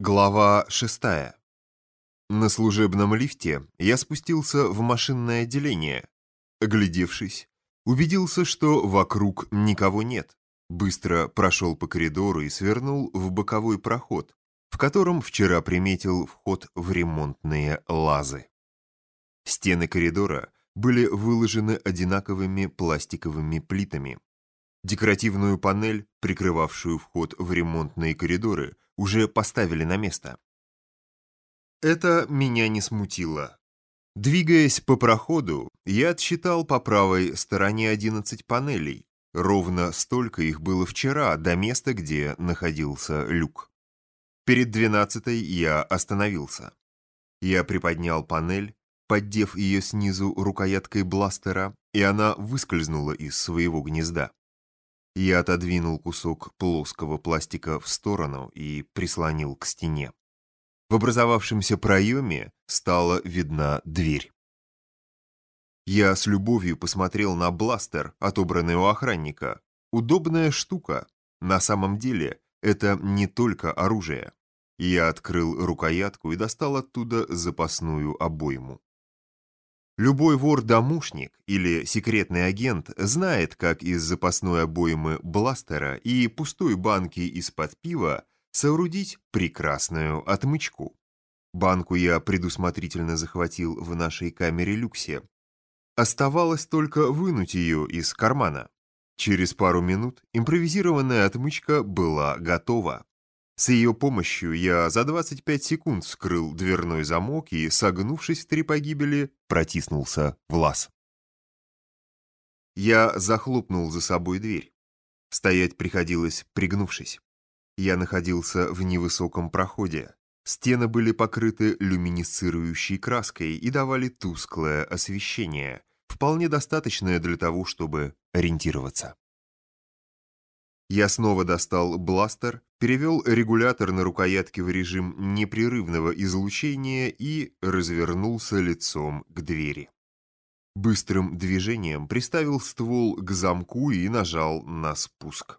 Глава шестая. На служебном лифте я спустился в машинное отделение. Оглядевшись, убедился, что вокруг никого нет. Быстро прошел по коридору и свернул в боковой проход, в котором вчера приметил вход в ремонтные лазы. Стены коридора были выложены одинаковыми пластиковыми плитами. Декоративную панель, прикрывавшую вход в ремонтные коридоры, уже поставили на место. Это меня не смутило. Двигаясь по проходу, я отсчитал по правой стороне 11 панелей. Ровно столько их было вчера, до места, где находился люк. Перед двенадцатой я остановился. Я приподнял панель, поддев ее снизу рукояткой бластера, и она выскользнула из своего гнезда. Я отодвинул кусок плоского пластика в сторону и прислонил к стене. В образовавшемся проеме стала видна дверь. Я с любовью посмотрел на бластер, отобранный у охранника. Удобная штука. На самом деле, это не только оружие. Я открыл рукоятку и достал оттуда запасную обойму. Любой вор-домушник или секретный агент знает, как из запасной обоймы бластера и пустой банки из-под пива соорудить прекрасную отмычку. Банку я предусмотрительно захватил в нашей камере люксе. Оставалось только вынуть ее из кармана. Через пару минут импровизированная отмычка была готова. С ее помощью я за 25 секунд вскрыл дверной замок и, согнувшись в три погибели, протиснулся в лаз. Я захлопнул за собой дверь. Стоять приходилось, пригнувшись. Я находился в невысоком проходе. Стены были покрыты люминесцирующей краской и давали тусклое освещение, вполне достаточное для того, чтобы ориентироваться. Я снова достал бластер, перевел регулятор на рукоятке в режим непрерывного излучения и развернулся лицом к двери. Быстрым движением приставил ствол к замку и нажал на спуск.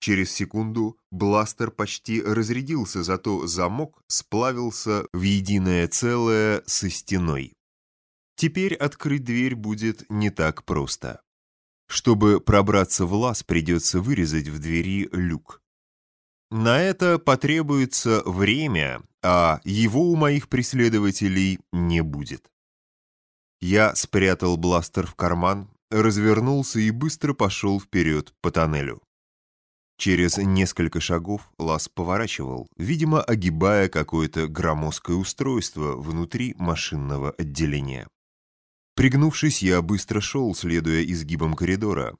Через секунду бластер почти разрядился, зато замок сплавился в единое целое со стеной. Теперь открыть дверь будет не так просто. Чтобы пробраться в лаз, придется вырезать в двери люк. На это потребуется время, а его у моих преследователей не будет. Я спрятал бластер в карман, развернулся и быстро пошел вперед по тоннелю. Через несколько шагов лаз поворачивал, видимо, огибая какое-то громоздкое устройство внутри машинного отделения. Пригнувшись, я быстро шел, следуя изгибам коридора.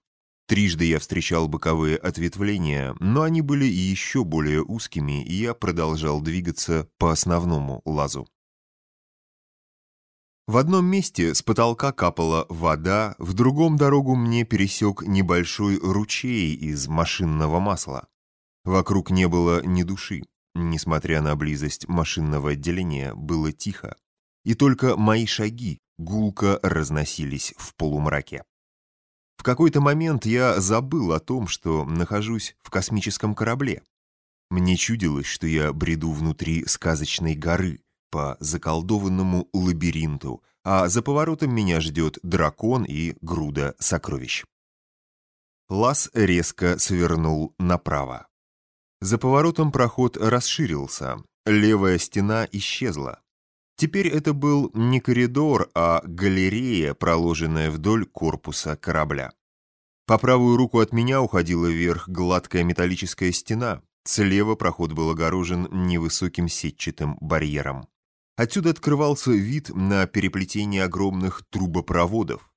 Трижды я встречал боковые ответвления, но они были еще более узкими, и я продолжал двигаться по основному лазу. В одном месте с потолка капала вода, в другом дорогу мне пересек небольшой ручей из машинного масла. Вокруг не было ни души. Несмотря на близость машинного отделения, было тихо. И только мои шаги гулко разносились в полумраке. В какой-то момент я забыл о том, что нахожусь в космическом корабле. Мне чудилось, что я бреду внутри сказочной горы по заколдованному лабиринту, а за поворотом меня ждет дракон и груда сокровищ. Лаз резко свернул направо. За поворотом проход расширился, левая стена исчезла. Теперь это был не коридор, а галерея, проложенная вдоль корпуса корабля. По правую руку от меня уходила вверх гладкая металлическая стена. Слева проход был огорожен невысоким сетчатым барьером. Отсюда открывался вид на переплетение огромных трубопроводов.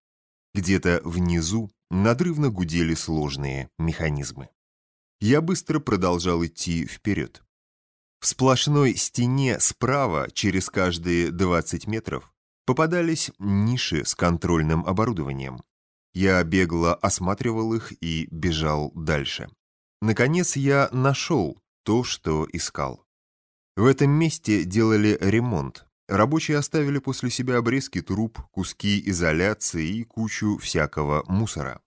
Где-то внизу надрывно гудели сложные механизмы. Я быстро продолжал идти вперед. В сплошной стене справа, через каждые 20 метров, попадались ниши с контрольным оборудованием. Я бегло осматривал их и бежал дальше. Наконец я нашел то, что искал. В этом месте делали ремонт. Рабочие оставили после себя обрезки труб, куски изоляции и кучу всякого мусора.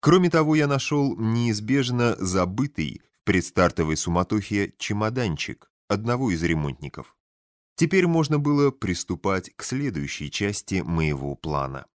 Кроме того, я нашел неизбежно забытый предстартовой суматохе чемоданчик, одного из ремонтников. Теперь можно было приступать к следующей части моего плана.